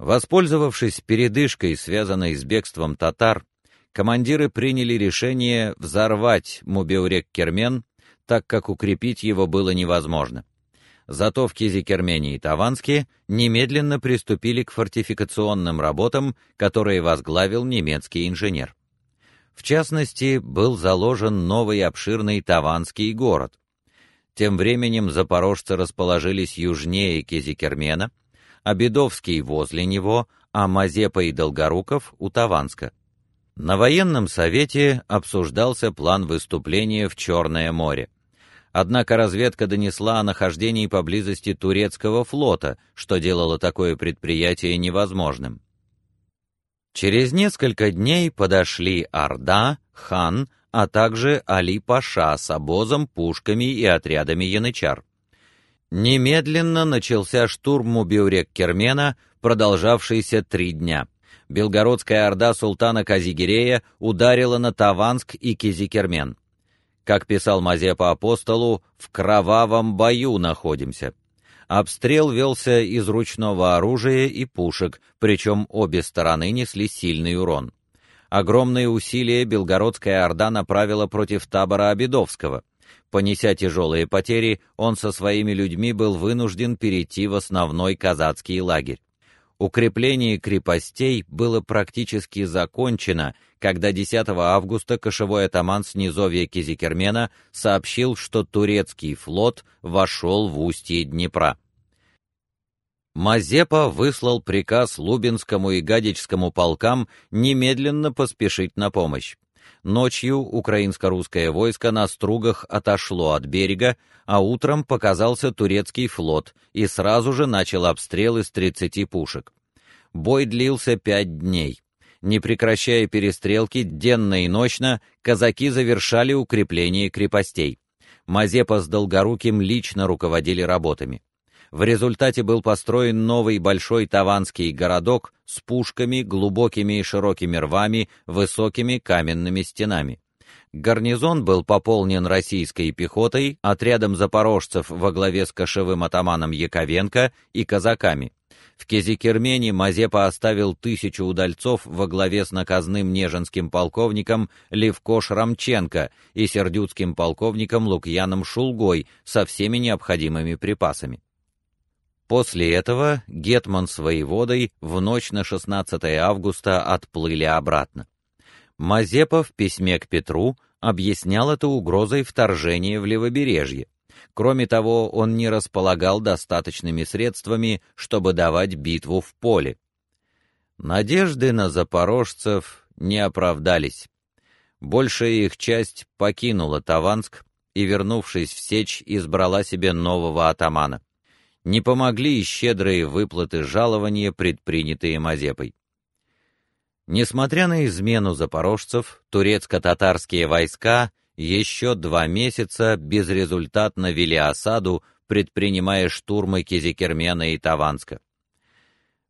Воспользовавшись передышкой, связанной с бегством татар, командиры приняли решение взорвать Мубеурек-Кермен, так как укрепить его было невозможно. Зато в Кизикермене и Таванске немедленно приступили к фортификационным работам, которые возглавил немецкий инженер. В частности, был заложен новый обширный Таванский город. Тем временем запорожцы расположились южнее Кизикермена, а Бедовский возле него, а Мазепа и Долгоруков у Таванска. На военном совете обсуждался план выступления в Черное море. Однако разведка донесла о нахождении поблизости турецкого флота, что делало такое предприятие невозможным. Через несколько дней подошли Орда, хан, а также Али-паша с обозом, пушками и отрядами янычар. Немедленно начался штурм Мубиурек-Кермена, продолжавшийся три дня. Белгородская орда султана Казигирея ударила на Таванск и Кизикермен. Как писал Мазепа апостолу, в кровавом бою находимся. Обстрел велся из ручного оружия и пушек, причем обе стороны несли сильный урон. Огромные усилия Белгородская орда направила против табора Обедовского. Понеся тяжелые потери, он со своими людьми был вынужден перейти в основной казацкий лагерь. Укрепление крепостей было практически закончено, когда 10 августа кошевой атаман с низовья Кизикермена сообщил, что турецкий флот вошел в устье Днепра. Мазепа выслал приказ Лубинскому и Гадичскому полкам немедленно поспешить на помощь. Ночью украинско-русское войско на стругах отошло от берега, а утром показался турецкий флот и сразу же начал обстрел из 30 пушек. Бой длился пять дней. Не прекращая перестрелки денно и ночно, казаки завершали укрепление крепостей. Мазепа с Долгоруким лично руководили работами. В результате был построен новый большой таванский городок с пушками, глубокими и широкими рвами, высокими каменными стенами. Гарнизон был пополнен российской пехотой, отрядом запорожцев во главе с кошевым атаманом Яковенко и казаками. В Кезикермене Мазепа оставил тысячу удальцов во главе с наказным неженским полковником Левко Шрамченко и сердюцким полковником Лукьяном Шулгой со всеми необходимыми припасами. После этого гетман с воеводой в ночь на 16 августа отплыли обратно. Мазепа в письме к Петру объяснял это угрозой вторжения в левобережье. Кроме того, он не располагал достаточными средствами, чтобы давать битву в поле. Надежды на запорожцев не оправдались. Большая их часть покинула Таванск и, вернувшись в Сечь, избрала себе нового атамана не помогли и щедрые выплаты жалования, предпринятые Мазепой. Несмотря на измену запорожцев, турецко-татарские войска еще два месяца безрезультатно вели осаду, предпринимая штурмы Кизикермена и Таванска.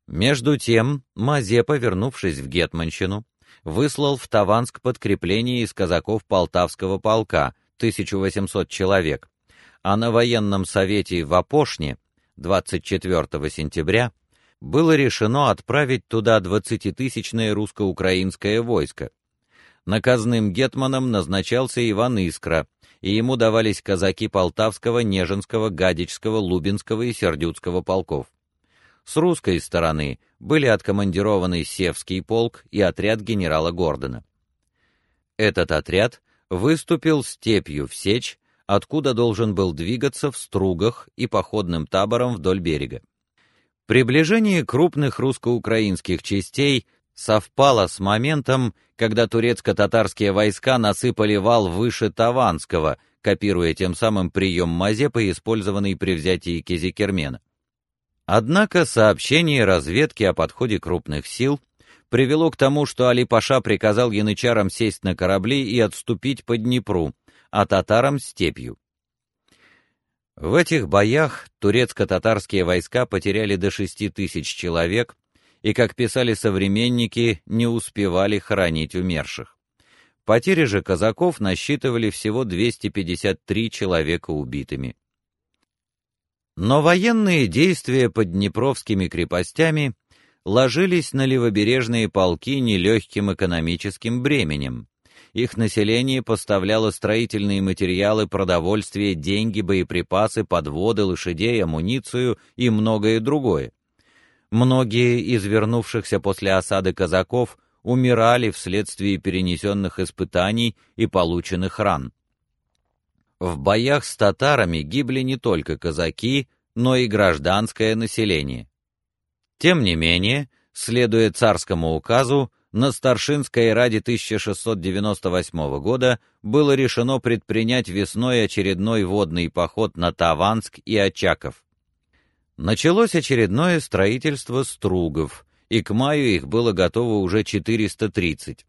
Между тем, Мазепа, вернувшись в Гетманщину, выслал в Таванск подкрепление из казаков Полтавского полка, 1800 человек, а на военном совете в Апошне 24 сентября было решено отправить туда двадцатитысячное русско-украинское войско. Наказным гетманом назначался Иван Искра, и ему давались казаки Полтавского, Нежинского, Гадичского, Лубинского и Сердюцкого полков. С русской стороны были откомандированы Севский полк и отряд генерала Гордона. Этот отряд выступил степью в Сечь откуда должен был двигаться в стругах и походным табором вдоль берега. Приближение крупных русско-украинских частей совпало с моментом, когда турецко-татарские войска насыпали вал выше Таванского, копируя тем самым прием Мазепы, использованный при взятии Кизикермена. Однако сообщение разведки о подходе крупных сил привело к тому, что Али-Паша приказал янычарам сесть на корабли и отступить по Днепру, а татарам степью. В этих боях турецко-татарские войска потеряли до тысяч человек и, как писали современники, не успевали хоронить умерших. Потери же казаков насчитывали всего 253 человека убитыми. Но военные действия под Днепровскими крепостями ложились на левобережные полки нелегким экономическим бременем. Их население поставляло строительные материалы, продовольствие, деньги, боеприпасы, подводы, лошадей, амуницию и многое другое. Многие из вернувшихся после осады казаков умирали вследствие перенесенных испытаний и полученных ран. В боях с татарами гибли не только казаки, но и гражданское население. Тем не менее, следуя царскому указу, на Старшинской Раде 1698 года было решено предпринять весной очередной водный поход на Таванск и Очаков. Началось очередное строительство стругов, и к маю их было готово уже 430.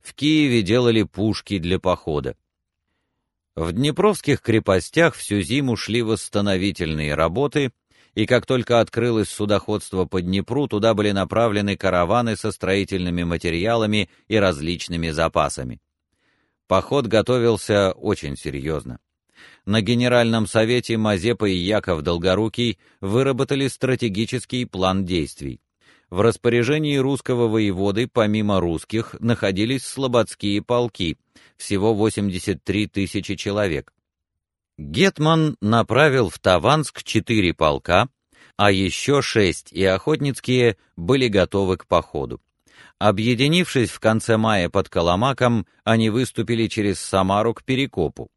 В Киеве делали пушки для похода. В днепровских крепостях всю зиму шли восстановительные работы, и как только открылось судоходство по Днепру, туда были направлены караваны со строительными материалами и различными запасами. Поход готовился очень серьезно. На Генеральном совете Мазепа и Яков Долгорукий выработали стратегический план действий. В распоряжении русского воеводы, помимо русских, находились слободские полки, всего 83 тысячи человек. Гетман направил в Таванск четыре полка, а еще шесть и охотницкие были готовы к походу. Объединившись в конце мая под Коломаком, они выступили через Самару к Перекопу.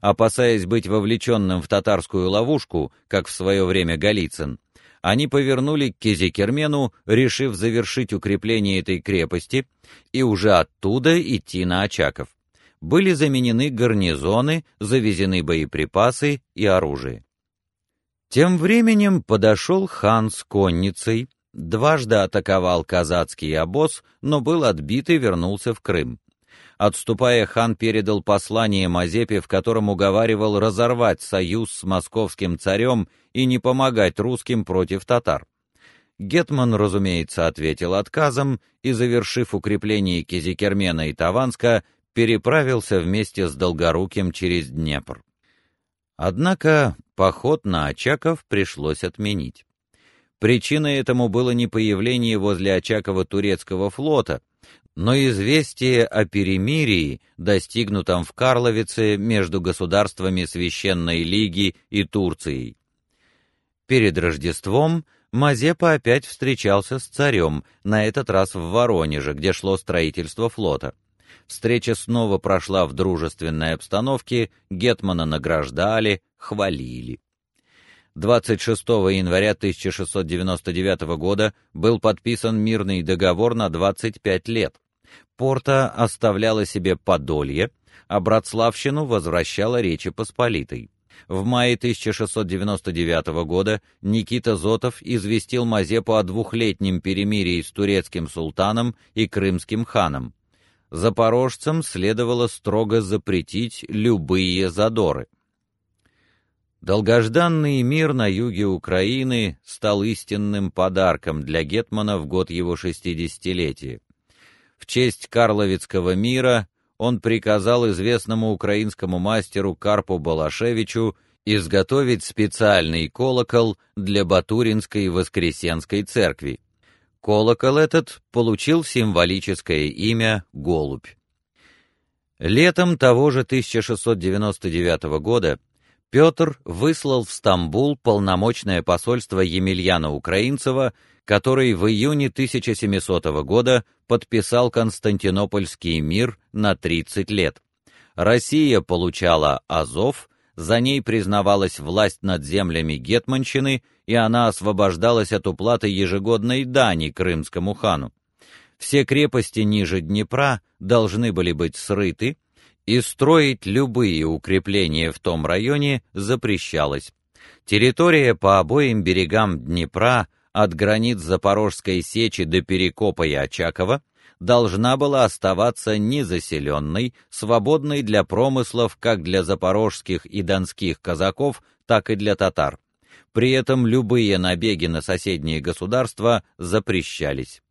Опасаясь быть вовлеченным в татарскую ловушку, как в свое время Голицын, они повернули к Кизикермену, решив завершить укрепление этой крепости и уже оттуда идти на Очаков были заменены гарнизоны, завезены боеприпасы и оружие. Тем временем подошел хан с конницей, дважды атаковал казацкий обоз, но был отбит и вернулся в Крым. Отступая, хан передал послание Мазепе, в котором уговаривал разорвать союз с московским царем и не помогать русским против татар. Гетман, разумеется, ответил отказом и, завершив укрепление Кизикермена и Таванска, переправился вместе с Долгоруким через Днепр. Однако поход на Очаков пришлось отменить. Причиной этому было не появление возле Очакова турецкого флота, но известие о перемирии, достигнутом в Карловице между государствами Священной Лиги и Турцией. Перед Рождеством Мазепа опять встречался с царем, на этот раз в Воронеже, где шло строительство флота. Встреча снова прошла в дружественной обстановке, гетмана награждали, хвалили. 26 января 1699 года был подписан мирный договор на 25 лет. Порта оставляла себе Подолье, а Братславщину возвращала Речи Посполитой. В мае 1699 года Никита Зотов известил Мазепу о двухлетнем перемирии с турецким султаном и крымским ханом запорожцам следовало строго запретить любые задоры. Долгожданный мир на юге Украины стал истинным подарком для гетмана в год его шестидесятилетия. В честь Карловицкого мира он приказал известному украинскому мастеру Карпу Балашевичу изготовить специальный колокол для Батуринской Воскресенской церкви. Колокол этот получил символическое имя Голубь. Летом того же 1699 года Петр выслал в Стамбул полномочное посольство Емельяна Украинцева, который в июне 1700 года подписал Константинопольский мир на 30 лет. Россия получала Азов, за ней признавалась власть над землями гетманщины, и она освобождалась от уплаты ежегодной дани крымскому хану. Все крепости ниже Днепра должны были быть срыты, и строить любые укрепления в том районе запрещалось. Территория по обоим берегам Днепра от границ Запорожской сечи до Перекопа и Очакова должна была оставаться незаселенной, свободной для промыслов как для запорожских и донских казаков, так и для татар. При этом любые набеги на соседние государства запрещались.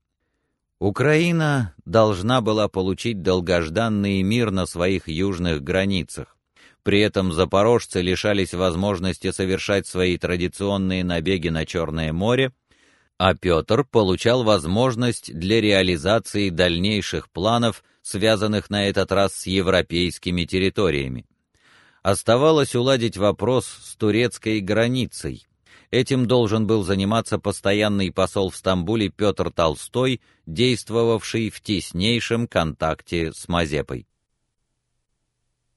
Украина должна была получить долгожданный мир на своих южных границах. При этом запорожцы лишались возможности совершать свои традиционные набеги на Черное море, а Петр получал возможность для реализации дальнейших планов, связанных на этот раз с европейскими территориями. Оставалось уладить вопрос с турецкой границей. Этим должен был заниматься постоянный посол в Стамбуле Петр Толстой, действовавший в теснейшем контакте с Мазепой.